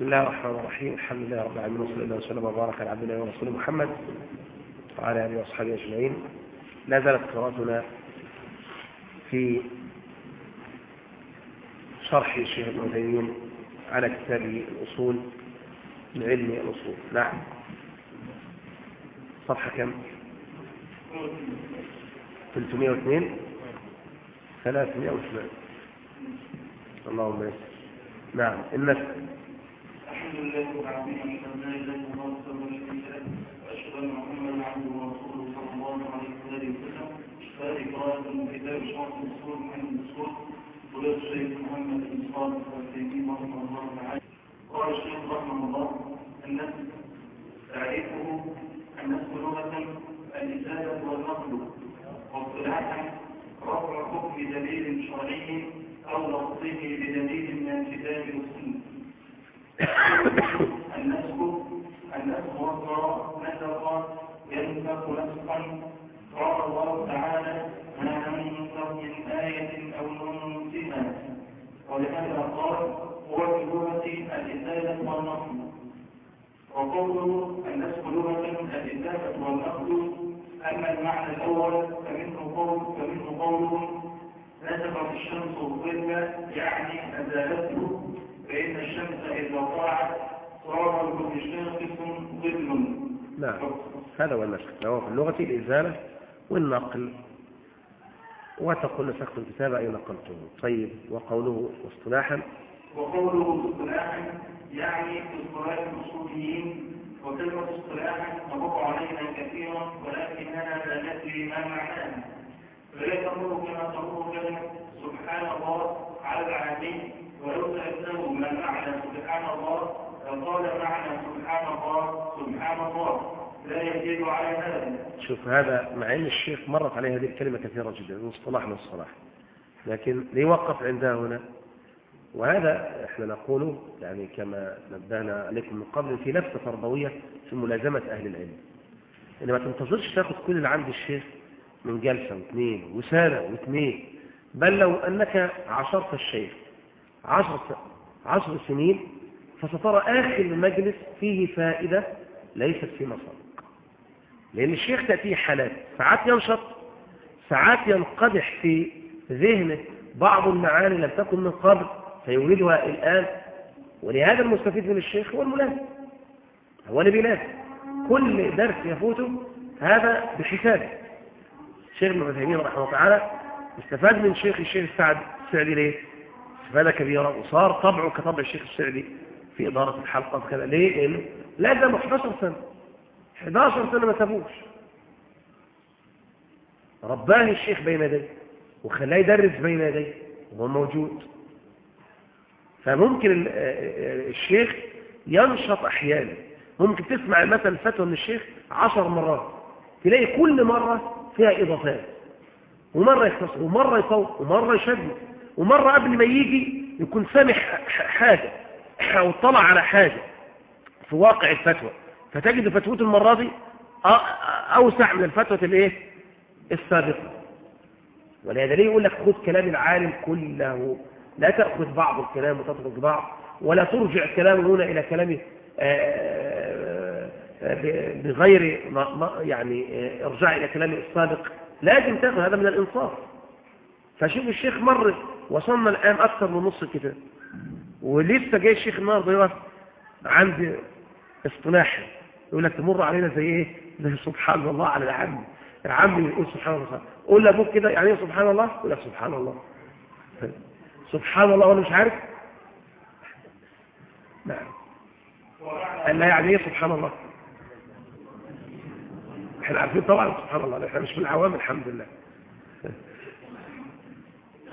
بسم الله الرحمن الرحيم. الحمد لله رب العالمين وصلى الله وسلم وبارك على عبد الله ورسوله محمد وعلى آله وأصحابه أجمعين. لا زالت قراءتنا في شرح الشيخ ابن عثيمين على كتابه الأصول من علم الاصول نعم. صفحة كم؟ 302 302 اللهم يسر نعم. النسخ الحمد لله لا اله الا الله أن محمدا عبده ورسوله صلى الله عليه وسلم. هذه قراءه من كتاب ولاد الشيخ محمد بن صالح رحمه الله تعالى. قال الشيخ رحمه الله تعريفه واصطلاحا رفع حكم دليل شرعي أو لفظه بدليل من الكتاب والسنة النسك النسك والقراء نسق ينسق نسقا قال الله تعالى ما ننسخ من آية أو ننسها ولهذا قال هو في اللغة الإزالة والنقل وقوله النسك لغة الإزالة والنقل أما المعنى الأول فمنه قول فمنه الشمس الظل يعني أزالته فإن الشمس إذا طلعت صار لكل شاخص ظل نعم. هذا هو النسخ هو في اللغة الإزالة والنقل. وتقول نسخت الكتاب أي نقلته؟ طيب وقوله اصطلاحا. وقوله اصطلاحا يعني اصطلاح الأصوليين وكلمة اصطلاحا تمر علينا كثيرا ولكننا لا ندري ما معناها. فلا تمر كما تمر كلمة سبحان الله على العالمين. ولو سألته ما معنى سبحان الله لقال معنى سبحان الله سبحان الله. لا يزيد على شوف هذا مع إن الشيخ مرت عليه هذه الكلمة كثيرة جدا من من الصلاح. لكن ليوقف عندها هنا. وهذا إحنا نقوله يعني كما نبهنا عليكم من قبل في لفتة تربوية في ملازمة أهل العلم. إن ما تنتظرش تاخد كل اللي عند الشيخ من جلسة واثنين وسنة واثنين. بل لو أنك عشرت الشيخ عشر, عشر سنين فسترى آخر المجلس فيه فائدة ليست في مصادق لأن الشيخ تأتيه حالات ساعات ينشط ساعات ينقدح في ذهنه بعض المعاني لم تكن من قبل فيوردها الآن. ولهذا المستفيد من الشيخ هو الملازم. هو اللي بيلازم كل درس يفوته هذا بحسابه. الشيخ ابن رحمه الله تعالى استفاد من شيخ الشيخ السعد السعدي ليه؟ استفادة كبيرة وصار طبعه كطبع الشيخ السعدي في إدارة الحلقة وكذا. ليه؟ لأنه لازم 11 سنة. 11 سنة ما سابوش رباه الشيخ بين يديه وخلاه يدرس بين يديه وهو موجود. فممكن الشيخ ينشط أحيانا. ممكن تسمع مثلا فتوى من الشيخ عشر مرات. تلاقي كل مرة فيها إضافات. ومرة يختصر ومرة يطول ومرة يشدد. ومرة قبل ما يجي يكون سامع حاجة أو اطلع على حاجة في واقع الفتوى. فتجد فتوته المرة دي أوسع من الفتوى الإيه؟ السابقة. ولهذا ليه يقول لك خذ كلام العالم كله؟ لا تأخذ بعض الكلام وتترك بعض ولا ترجع كلامه هنا إلى كلامه بغير يعني ارجع إلى كلامه السابق. لازم تأخذ هذا من الإنصاف. فشوف الشيخ مر وصلنا الآن أكثر من نص الكتاب. ولسه جاي الشيخ النهارده يقف عند اصطلاح يقول لك تمر علينا زي إيه؟ زي سبحان الله على العم. العم يقول سبحان الله. قول لأبوك كده يعني إيه سبحان الله؟ يقول لك سبحان الله. سبحان الله وأنا مش عارف؟ نعم. قال لا يعني إيه سبحان الله؟ إحنا عارفين طبعا سبحان الله إحنا مش من العوام الحمد لله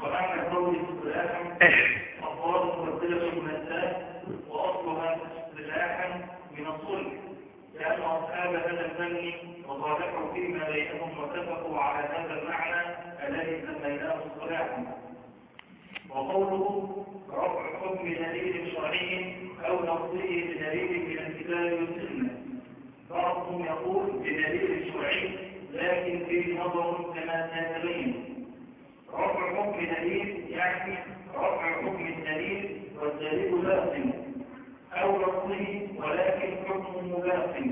ومعنى قوله أقوال مبدلة من وأصلها اصطلاحا من الصلح لأن أصحاب هذا الفن وصالحوا فيما بينهم واتفقوا على هذا المعنى الذي سميناه اصطلاحا وقوله رفع حكم دليل شرعي أو لفظه بدليل من الكتاب والسنة بعضهم يقول بدليل شرعي لكن فيه نظر كما سيتبين رفع حكم دليل يعني حكم الدليل والدليل لازم أو لفظه ولكن حكمه لازم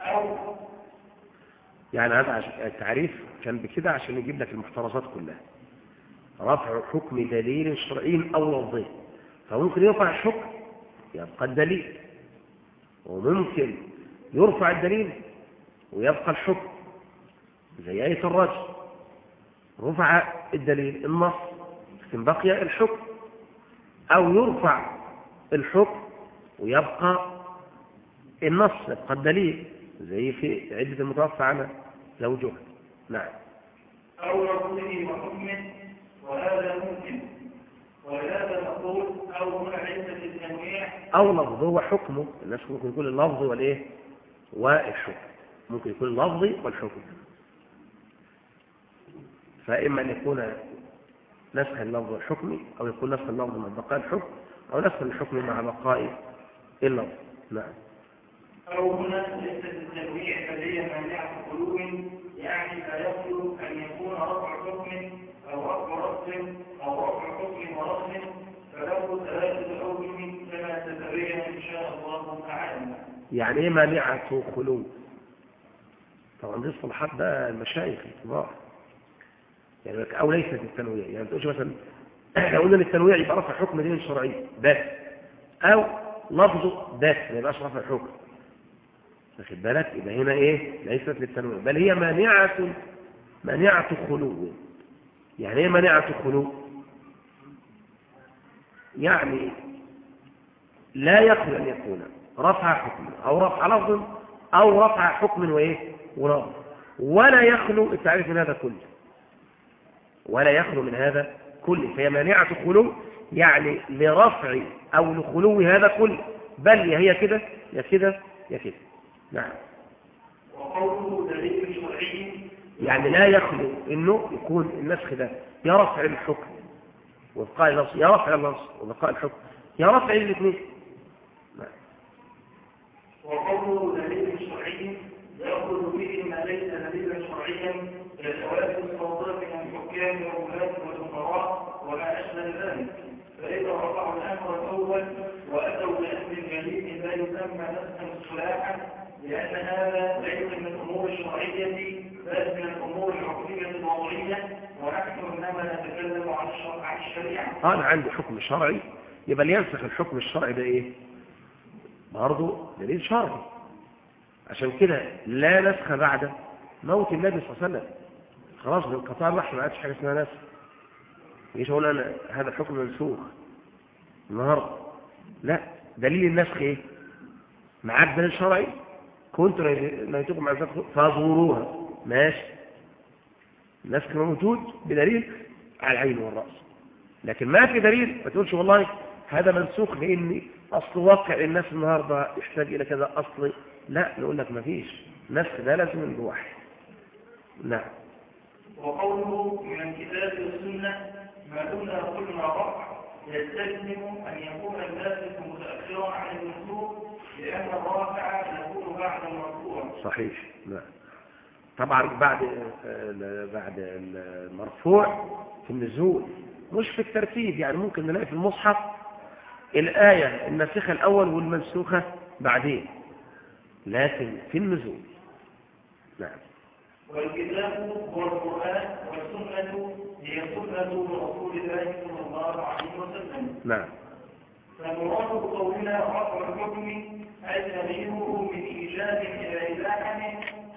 أو يعني هذا التعريف كان بكده عشان يجيب لك المحترزات كلها. رفع حكم دليل شرعي أو لفظي. فممكن يرفع الحكم يبقى الدليل. وممكن يرفع الدليل ويبقى الحكم. زي آية الرجل رفع الدليل النص. لكن بقي الحكم أو يرفع الحكم ويبقى النص يبقى الدليل زي في عدة المتوفى عنها زوجها. نعم. أو لفظه وحكمه وهذا ممكن. ولهذا نقول أو هنا ليس في التنويع. أو لفظه وحكمه الناس ممكن يكون اللفظ والإيه؟ والحكم. ممكن يكون اللفظ والحكم. فإما أن يكون نسخ اللفظ والحكم أو يكون نسخ اللفظ مع بقاء الحكم أو نسخ الحكم مع بقاء اللفظ. نعم. أو هنا ليس في التنويع بل هي مانعة قلوب يعني لا يخلو أن يكون رفع حكم أو رفع رفع أو رفع حكم ورفع فله ثلاثة أوجه كما تتبين إن شاء الله تعالى. يعني إيه مانعة خلو طبعا دي اصطلاحات بقى المشايخ الكبار. يعني أو ليست التنويع. يعني ما تقولش مثلا لو قلنا التنويع يبقى رفع حكم دين شرعي بس. أو لفظه بس ما يبقاش رفع حكم. واخد بالك؟ يبقى هنا إيه؟ ليست للتنويع. بل هي مانعة مانعة خلو. يعني إيه مانعة خلو؟ يعني لا يخلو أن يكون رفع حكم أو رفع لفظ أو رفع حكم ولفظ ولا يخلو التعريف من هذا كله. ولا يخلو من هذا كله فهي مانعة خلو يعني لرفع أو لخلو هذا كله. بل يا هي كده يا كده يا كده. نعم. وقوله دليل شرعي يعني لا يخلو إنه يكون النسخ ده يا رفع الحكم. وبقاء اللفظ يا رفع اللفظ وبقاء الحكم. يا رفع الاثنين. نعم. وقوله دليل شرعي يأخذ به ما ليس دليلا شرعيا كجواز الصوتات من الحكام والولاة والأمراء وما أشبه ذلك فإذا رفعوا الأمر الأول وأتوا بأمر جديد لا نسخا اصطلاحا لأن هذا ليس من الأمور الشرعية بل من الأمور الحكمية الوضعية ونحن إنما نتكلم عن الشرع عن الشريعة. أنا عندي حكم شرعي يبقى ينسخ الحكم الشرعي ده إيه؟ برضه دليل شرعي. عشان كده لا نسخ بعد موت النبي صلى الله عليه وسلم. خلاص بالقطاع الوحي ما عادش حاجة اسمها نسخ. يجيش أقول أنا هذا الحكم منسوخ؟ النهارده لا دليل النسخ إيه؟ معاك دليل شرعي كنت نهيتكم عن ذلك فزوروها. ماشي. النسخ موجود بدليل على العين والرأس. لكن ما في دليل ما تقولش والله هذا منسوخ لأن أصل واقع الناس النهارده يحتاج إلى كذا أصل. لا نقول لك ما فيش. نسخ ده لازم من الوحي نعم. وقوله من الكتاب والسنة ما دمنا قلنا رفع يستلزم أن يكون الناسخ متأخرا عن المنسوخ لأن الرافع يكون بعد المرفوع صحيح. نعم طبعا بعد آه، بعد المرفوع في النزول. مش في الترتيب يعني ممكن نلاقي في المصحف الآية الناسخة الأول والمنسوخة بعدين. لكن في النزول. نعم. والكتاب هو القرآن والسنة هي سنة رسول الله صلى الله عليه وسلم. نعم. فمراد قولنا رفع الحكم أي تغييره من إيجاد إلى إباحة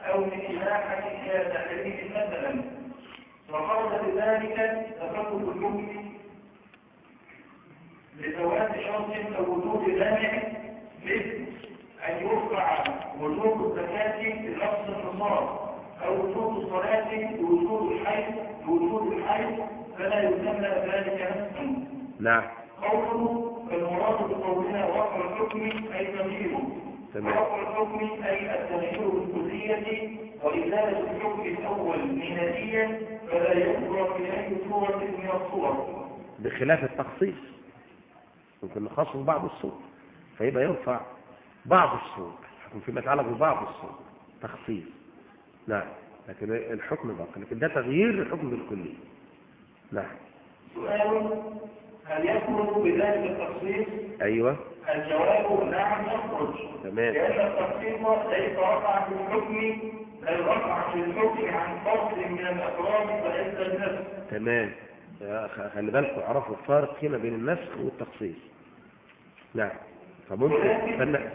أو من إباحة إلى تحريم مثلا. وقال بذلك تفقد الحكم لزواج شرط أو وجود مانع مثل أن يرفع وجوب الزكاة بنفس النصاب أو وجوب الصلاة بوجود الحي بوجود الحي فلا يسمى ذلك نفسا. نعم. قوله بقولنا رفع الحكم أي تغييره. رفع الحكم أي التغيير بالكلية وإزالة الحكم الأول نهائيا فلا يذكر في أي صورة من الصور. بخلاف التخصيص. ممكن نخصص بعض الصور. فيبقى يرفع بعض الصور. الحكم فيما يتعلق ببعض الصور. تخصيص. نعم. لكن الحكم باقي لكن ده تغيير الحكم بالكلية نعم. سؤال هل يخرج بذلك التخصيص أيوة. الجواب نعم يخرج. تمام. لأن التخصيص ليس رفعا في الحكم بل رفعا في الحكم عن فرد من الأفراد وليس النفس. تمام. خلي بالكم عرفوا الفارق هنا بين النسخ والتخصيص. نعم. فممكن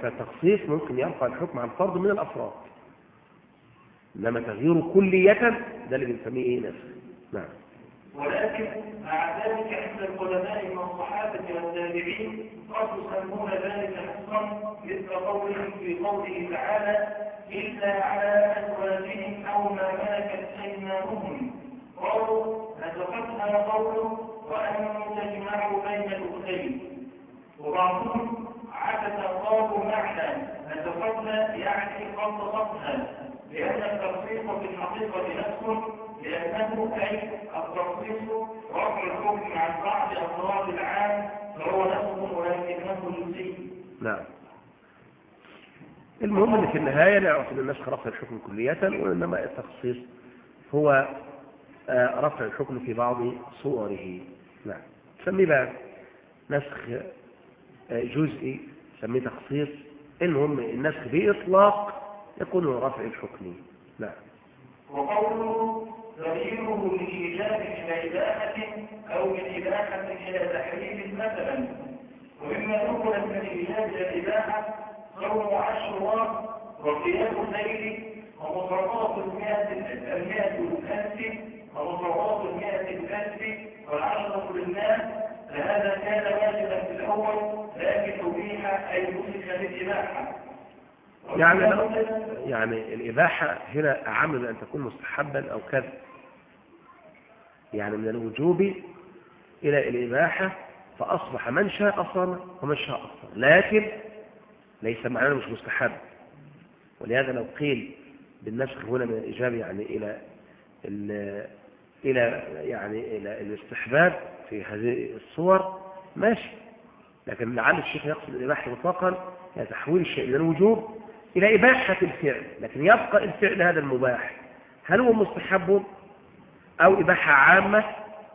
فالتخصيص ممكن يرفع الحكم عن فرد من الأفراد. إنما تغييره كلية ده اللي بنسميه إيه نسخ؟ نعم. ولكن مع ذلك عند القدماء من الصحابة والتابعين قد يسمون ذلك نصا مثل قولهم في قوله تعالى إلا على أزواجهم أو ما ملكت أيمانهم قالوا نسختها قوله وأن تجمعوا بين الأختين وبعضهم عكس قالوا معنى نسختها يعني خصصتها لأن التخصيص في الحقيقة نفسه لأنه أي التخصيص رفع الحكم عن بعض أفراد العام فهو نفسه ولكنه جزئي نعم. المهم إن في النهاية نعرف ان النسخ رفع الحكم كلية وإنما التخصيص هو آه، رفع الحكم في بعض صوره. نعم. سميه بقى نسخ آه، جزئي سميه تخصيص. المهم النسخ بإطلاق يكون هو رفع الحكم. نعم. وقوله تغييره من إيجاب إلى إباحة أو من إباحة إلى تحريم مثلا. ومما نقل من الإيجاب إلى الإباحة صوم عشر وقيام الليل ومصرفات المئة المئة الألف ومصرفات المئة الألف والعشرة للناس فهذا كان واجبا في الأول لكن أبيح أي مسك بالإباحة. يعني يعني الإباحة هنا أعم من أن تكون مستحبا أو كذا يعني من الوجوب إلى الإباحة فأصبح من شاء صام ومن شاء أفطر لكن ليس معناه مش مستحب. ولهذا لو قيل بالنسخ هنا من الإجابة يعني إلى إلى يعني إلى الاستحباب في هذه الصور ماشي. لكن لعل الشيخ يقصد الإباحة مطلقا هي تحويل الشيء من الوجوب إلى إباحة الفعل. لكن يبقى الفعل هذا المباح. هل هو مستحب؟ أو إباحة عامة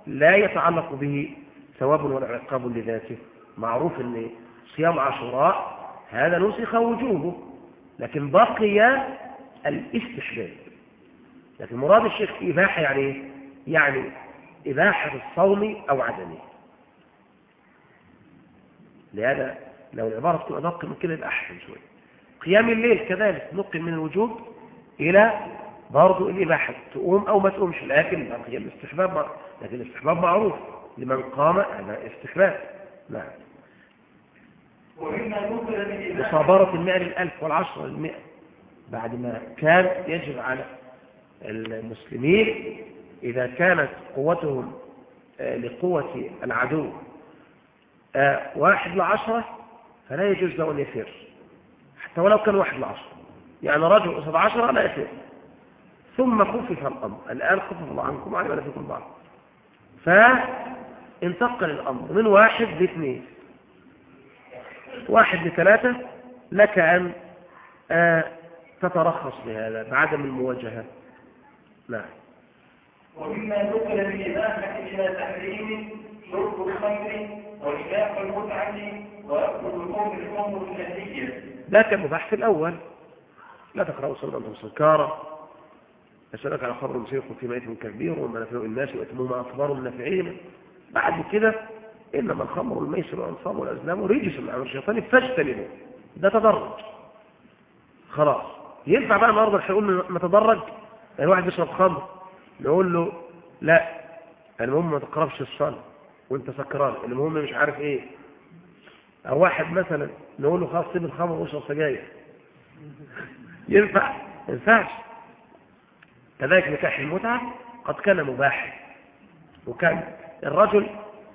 لا يتعلق به ثواب ولا عقاب لذاته. معروف أن صيام عاشوراء هذا نسخ وجوبه لكن بقي الاستحباب. لكن مراد الشيخ إباحة يعني؟ يعني إباحة الصوم أو عدمه. لهذا لو العبارة تكون أدق من كده يبقى أحسن شوية. قيام الليل كذلك نقل من الوجوب إلى برضه الإباحة تقوم أو ما تقومش لكن بقي الاستحباب لكن الاستحباب معروف لمن قام هذا استحباب. نعم. مصابرة المئة للألف والعشرة للمئة بعد ما كان يجب على المسلمين إذا كانت قوتهم آه، لقوة العدو آه، واحد لعشرة فلا يجوز له أن يفر حتى ولو كان واحد لعشرة. يعني رجل قصد عشرة لا يفر ثم خفف الأمر. الآن خفف الله عنكم وعلم فيكم بعض. فانتقل الأمر. من واحد لاثنين. واحد لثلاثة لك أن آه، تترخص بهذا بعدم المواجهة. نعم. ومما نقل من إباحة إلى تحريم شرب الخمر وإباحة المتعة وأكل الأم الأم الأهلية لا كان مباح في الأول. لا تقرأوا صلاة أنتم سكارى أسألك على خبر مسيح في ميت كبير ومنافع الناس وإثمهما أكبر من نفعهم بعد كده إنما الخمر والميسر والأنصاب والأزلام رجس من عمل الشيطان فاجتنبوا ده تدرج. خلاص. ينفع بقى النهارده هيقول نتدرج؟ يعني واحد بيشرب خمر نقول له لا المهم ما تقربش الصلاة وانت سكران. المهم مش عارف إيه. أو واحد مثلا نقول له خلاص سيب الخمر واشرب سجاير. ينفع؟ ما ينفعش. كذلك نكاح المتعة قد كان مباحا وكان الرجل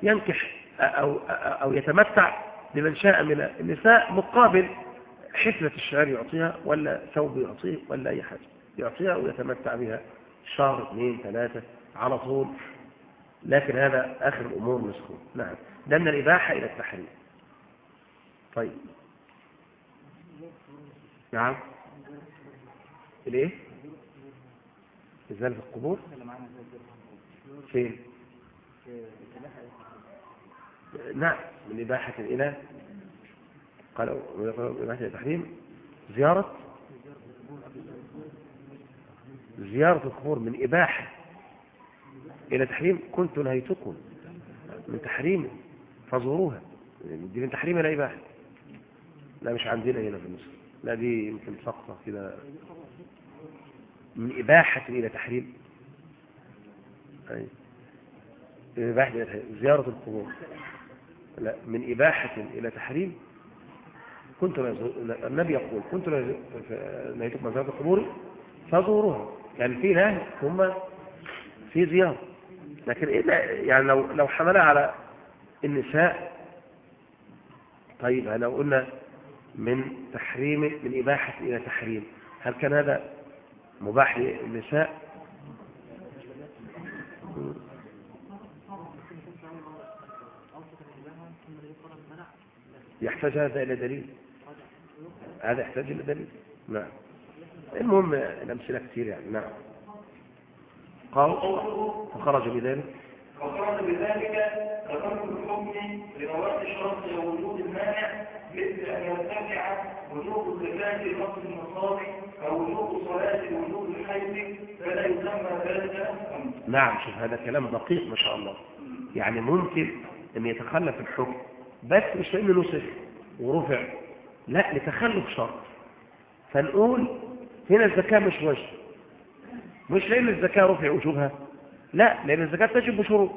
ينكح أو, أو يتمتع بمن شاء من النساء مقابل حفلة الشعر يعطيها ولا ثوب يعطيه ولا أي حاجة يعطيها ويتمتع بها شهر اثنين ثلاثة على طول. لكن هذا آخر الأمور مسكون. نعم. ده من الإباحة إلى التحريم. طيب. نعم. الإيه؟ ازاله في القبور؟ فين؟ نعم من إباحة إلى قال من إباحة إلى تحريم. زيارة؟ زيارة القبور من إباحة إلى تحريم. كنت نهيتكم من تحريم فزوروها. دي من تحريم إلى إباحة. لا مش عندنا هنا في مصر. لا دي يمكن سقطة كده. من إباحة إلى تحريم. من إباحة إلى تحريم زيارة القبور. لا من إباحة إلى تحريم. كنت النبي يقول كنت نهيتكم عن زيارة القبور فزوروها. يعني في نهي ثم في زيارة. لكن إيه يعني لو لو حملها على النساء طيب لو قلنا من تحريم من إباحة إلى تحريم هل كان هذا مباح للنساء. يحتاج هذا إلى دليل. هذا يحتاج إلى دليل. نعم. المهم الأمثلة كثير يعني. نعم. قال فخرج بذلك. فخرج بذلك ترك الحكم لفوات الشرط ووجود المانع مثل أن يرتفع وجوب الزكاة لفصل النصاب أو نعم شوف هذا كلام دقيق ما شاء الله. يعني ممكن أن يتخلف الحكم بس مش لأنه نسخ ورفع لا لتخلف شرط. فنقول هنا الزكاة مش وجه. مش لأن الزكاة رفع وجوبها لا لأن الزكاة تجب بشروط.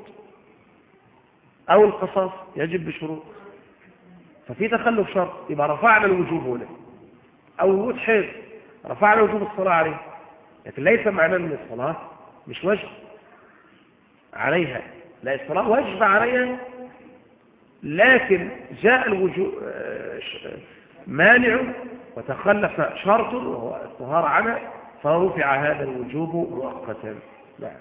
أو القصاص يجب بشروط. ففي تخلف شرط يبقى رفعنا الوجوب هنا. أو وجود حيض. رفعنا وجوب الصلاة عليه. لكن ليس معناه أن الصلاة مش وجب عليها. لا الصلاة وجب عليها. لكن جاء الوجوب مانع وتخلف شرط وهو الطهارة عنها فرفع هذا الوجوب مؤقتا. نعم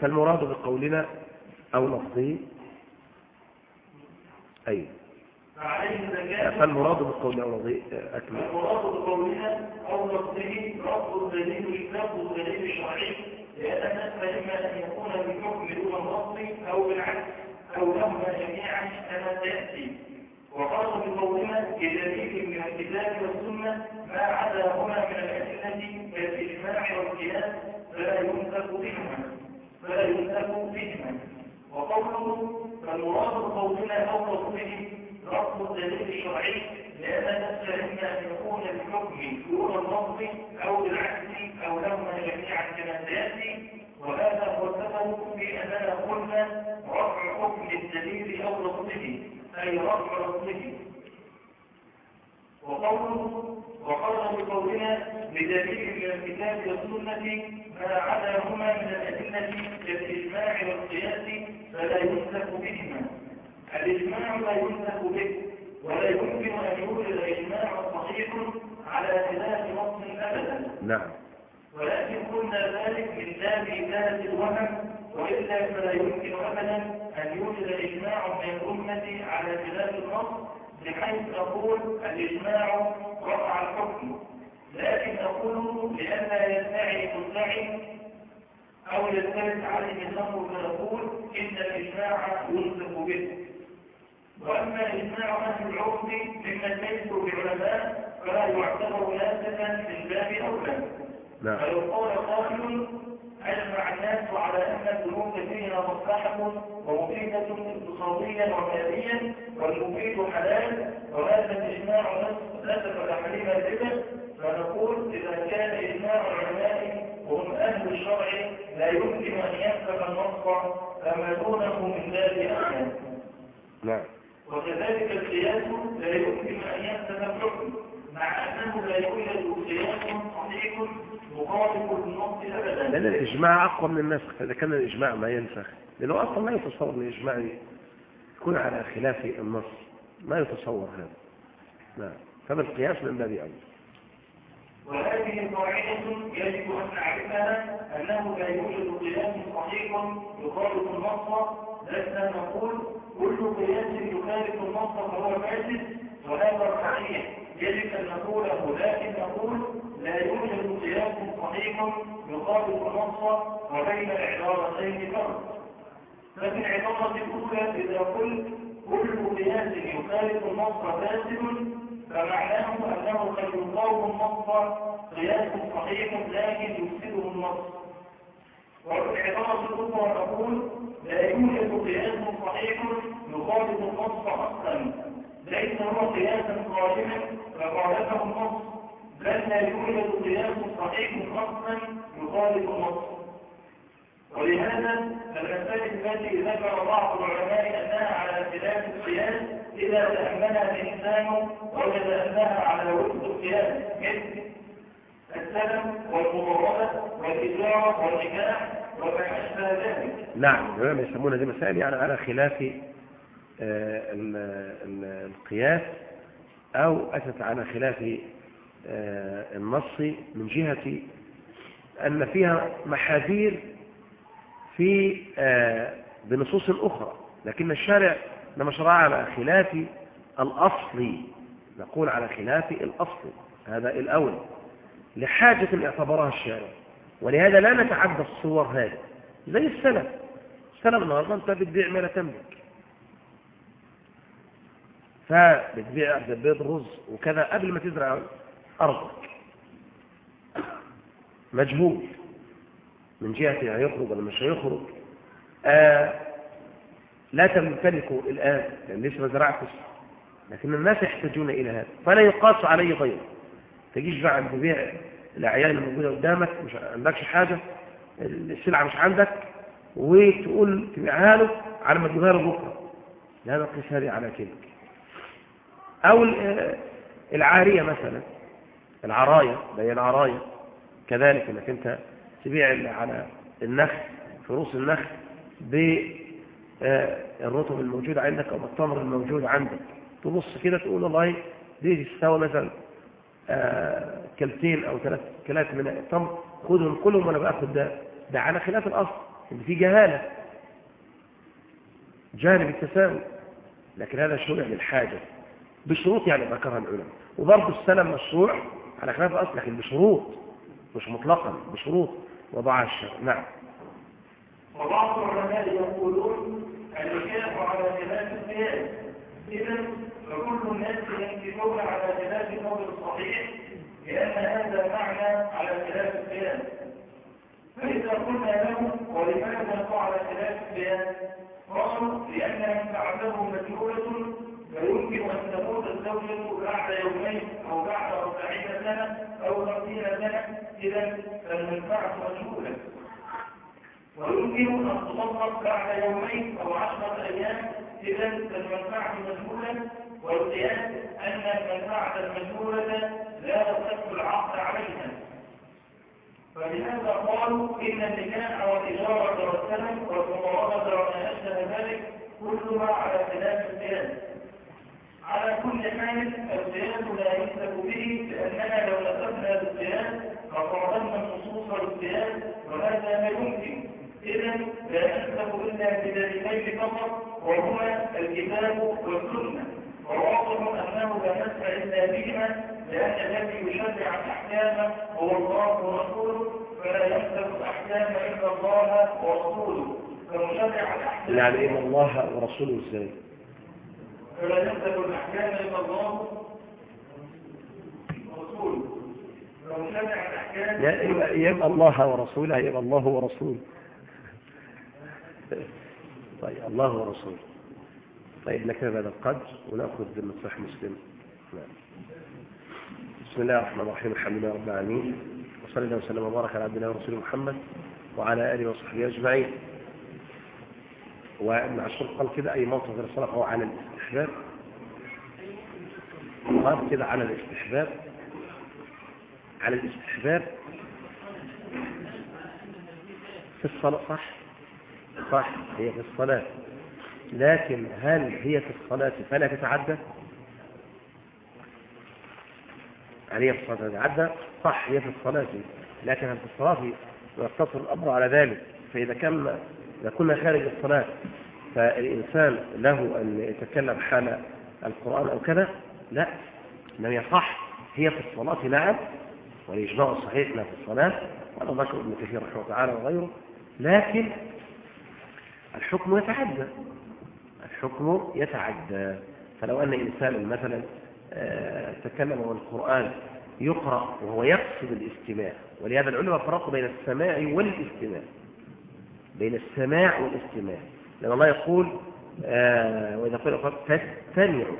فالمراد بقولنا أو لفظه أي. فالمراد بقولنا أو لفظه أكمل. المراد بقولنا أو لفظه رفض الدليل لفظ الدليل الشرعي لأن فإما أن يكون بحكم دون اللفظ أو بالعكس أو لهما جميعا كما سيأتي. وقال بقولنا كدليل من الكتاب والسنة ما عداهما من الأدلة كالإجماع والقياس فلا ينسب بهما فلا ينسب بهما وقوله فالمراد بقولنا أو قوله رفض الدليل الشرعي لأن إما أن يكون الحكم دون اللفظ أو بالعكس أو لهما جميعا كما سيأتي وهذا هو السبب في أننا قلنا رفع حكم الدليل أو لفظه أي رفع لفظه وقوله وقال بقولنا بدليل من الكتاب والسنة ما عداهما من الأدلة كالإجماع والقياس فلا يمسك بهما. الإجماع لا يمسك به ولا يمكن أن يوجد إجماع صحيح على خلاف نص أبدا. نعم. ولكن قلنا ذلك من باب ذات الوهم وإلا فلا يمكن أبدا أن يوجد إجماع من الأمة على خلاف النص بحيث نقول الإجماع رفع الحكم. لكن أقول لئلا يدعي مدعي أو يلتبس عليه الأمر فنقول إن الإجماع ينسب به. وأما إجماع أهل العرف ممن ليسوا بعلماء فلا يعتبر ناسبا من باب أولى فلو قال قائل أجمع الناس على أن الذنوب فيها مصلحة ومفيدة اقتصاديا وماليا والمفيد حلال وهذا الإجماع نسب تحريم الربا فنقول إذا كان إجماع العلماء وهم أهل الشرع لا يمكن أن يحكم النص فما دونه من باب أحد نعم وكذلك القياس لا يمكن أن يحدث الحكم مع أنه لا يوجد قياس صحيح مخالف للنص أبدا. لأن الإجماع أقوى من النسخ إذا كان الإجماع ما ينسخ. لأنه أصلا لا يتصور أن الإجماع يكون على خلاف النص. ما يتصور هذا. نعم. فبالقياس من باب أولى وهذه قاعدة يجب أن نعرفها أنه لا يوجد قياس صحيح يخالف النص. لسنا نقول كل قياس يخالف النص فهو فاسد وهذا صحيح يجب أن نقوله لكن نقول لا يوجد قياس صحيح يخالف النص وبين العبارتين فرق ففي العبارة الأولى إذا قلت كل قياس يخالف النص فاسد فمعناه أنه قد يقاوم النص قياس صحيح لكن يفسده النص والعبارة الأخرى تقول لا يوجد قياس صحيح يخالف النص أصلا. ليس هو قياسا قائما فخالفه النص. بل لا يوجد قياس صحيح أصلا يخالف النص. ولهذا فالمسائل التي ذكر بعض العلماء أنها على خلاف القياس إذا تاملها الإنسان وجد أنها على وفق القياس. مثل نعم العلماء يسمون هذه المسائل يعني على خلاف آه، ال- ال- القياس أو أتت على خلاف آه، النص من جهة أن فيها محاذير في آه، بنصوص أخرى. لكن الشارع لما شرع على خلاف الأصل نقول على خلاف الأصل هذا الأول. لحاجة اعتبرها الشارع. ولهذا لا نتعدى الصور هذه. زي السلف. السلف النهارده أنت بتبيع ما لا تملك. فبتبيع بيض رز وكذا قبل ما تزرع أرضك. مجهول. من جهة هيخرج ولا مش هيخرج. آه لا تمتلكه الآن لأن لسه ما زرعتش. لكن الناس يحتاجون إلى هذا. فلا يقاس عليه غيره. تجيش بقى عند بيع الأعيان الموجودة قدامك مش عندكش حاجة السلعة مش عندك وتقول تبيعها له على ما تجيبها له بكرة. لا نقيس هذه على كده. أو ال- العارية مثلا العراية بين العراية. كذلك إنك أنت تبيع على النخل فروس النخل بالرطب الموجود عندك أو بالتمر الموجود عندك. تبص كده تقول والله دي تستوى مثلا آه، كلتين أو ثلاث كلات من التمر خذهم كلهم وأنا باخد ده. ده على خلاف الأصل إن في جهالة. جانب التساوي لكن هذا شرع للحاجة. بشروط يعني ذكرها العلماء. وبرضه السلم مشروع على خلاف الأصل لكن بشروط. مش مطلقا بشروط. وضعها الشرع نعم. وبعض العلماء يقولون النكاح على خلاف القياس اذا فكل الناس ينكحون على خلاف القول الصحيح لأن هذا معنى على خلاف القياس فإذا قلنا له ولماذا على خلاف القياس قالوا لأن منفعته مجهوله فيمكن أن تموت الزوجة بعد يومين أو بعد أربعين سنة أو خمسين سنة. إذا فالمنفعه مجهوله ويمكن أن تطبق بعد يومين أو عشرة أيام. إذا فالمنفعة مجهولة والقياس أن المنفعة المجهولة لا يصح العقد عليها. فلهذا قالوا إن النكاح والإجارة والسلم والمضاربة وما أشبه ذلك كلها على خلاف القياس. على كل حال القياس لا يمسك به لأننا لو نسبنا بالقياس فقارنا النصوص بالقياس وهذا لا يمكن. إذا لا نسبك إلا بدليلين فقط وهما الكتاب والسنة. وواضح أنه لا نسبع إلا بهما لأن الذي يشرع الأحكام هو الله ورسوله فلا يمسك الأحكام إلا الله ورسوله. فمشرع الأحكام يعني إن الله ورسوله إزاي؟ فلا يمسك الأحكام إلا الله ورسوله. فمشرع الأحكام يبقى الله ورسوله يبقى الله ورسوله. طيب الله ورسوله. طيب نكتب هذا القدر ونأخذ مصباح مسلم. نعم. بسم الله الرحمن الرحيم الحمد لله رب العالمين وصلى الله وسلم وبارك على عبدنا ورسوله محمد وعلى آله وصحبه أجمعين. وابن عاشور قال كده أي موطن غير الصلاة فهو على الاستحباب. قال كده على الاستحباب. على الاستحباب. في الصلاة صح؟ صح هي في الصلاة. لكن هل هي في الصلاة فلا تتعدى؟ هل الصلاة تتعدى صح هي في الصلاة لكن في الصلاة يقتصر الأمر على ذلك. فإذا كان إذا كنا خارج الصلاة فالإنسان له أن يتكلم حال القرآن أو كذا لا. لم يصح هي في الصلاة نعم والإجماع الصحيح لا في الصلاة وهذا ذكر ابن كثير رحمه الله تعالى وغيره. لكن الحكم يتعدى. الحكم يتعدى. فلو أن إنسانا مثلا تكلم والقرآن يقرأ وهو يقصد الاستماع ولهذا العلماء فرقوا بين السماع والاستماع. بين السماع والاستماع. لأن الله يقول آه وإذا قيل فاستمعوا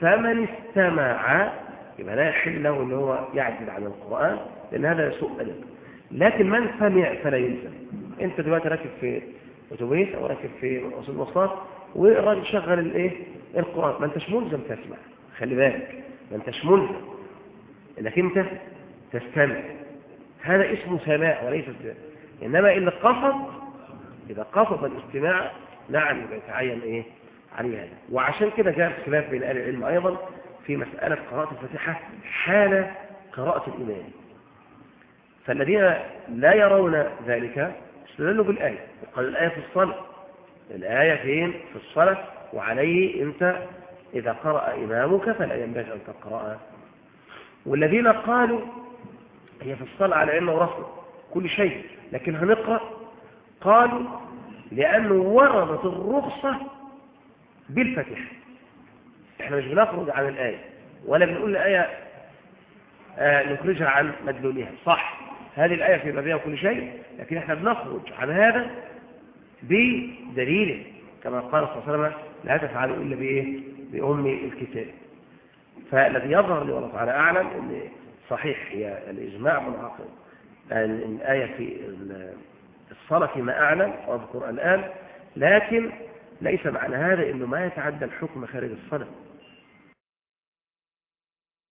فمن استمع يبقى لا يحل له إن هو يعدل عن القرآن لأن هذا سوء أدب. لكن من سمع فلا يلزم. أنت دلوقتي راكب في أتوبيس أو راكب في مواصلات والراجل شغل الإيه؟ القرآن. ما أنتش ملزم تسمع. خلي بالك ما انتش ملزم انك انت تستمع. هذا اسمه سماع وليس استماع إنما اللي قصد إذا قصد الاستماع نعم يبقى يتعين إيه؟ عليه هذا. وعشان كده جاء الخلاف بين أهل العلم أيضا في مسألة قراءة الفاتحة حال قراءة الامام فالذين لا يرون ذلك استدلوا بالآية. وقال الآية في الصلاة. الآية فين؟ في الصلاة. وعليه أنت إذا قرأ إمامك فلا ينبغي أن تقرأ والذين قالوا هي في الصلاة على أنه رفض كل شيء لكن هنقرأ. قالوا لأنه وردت الرخصة بالفتح. إحنا مش بنخرج عن الآية ولا بنقول الآية آه نخرجها عن مدلولها. صح هذه الآية في بابها كل شيء لكن إحنا بنخرج عن هذا بدليل. كما قال صلى الله عليه وسلم لا تفعلوا إلا بإيه؟ بأم الكتاب. فالذي يظهر لي والله تعالى أعلم أن صحيح هي الإجماع منعقد. الآية في الصلاة فيما أعلم وأذكر الآن لكن ليس معنى هذا أنه ما يتعدى الحكم خارج الصلاة.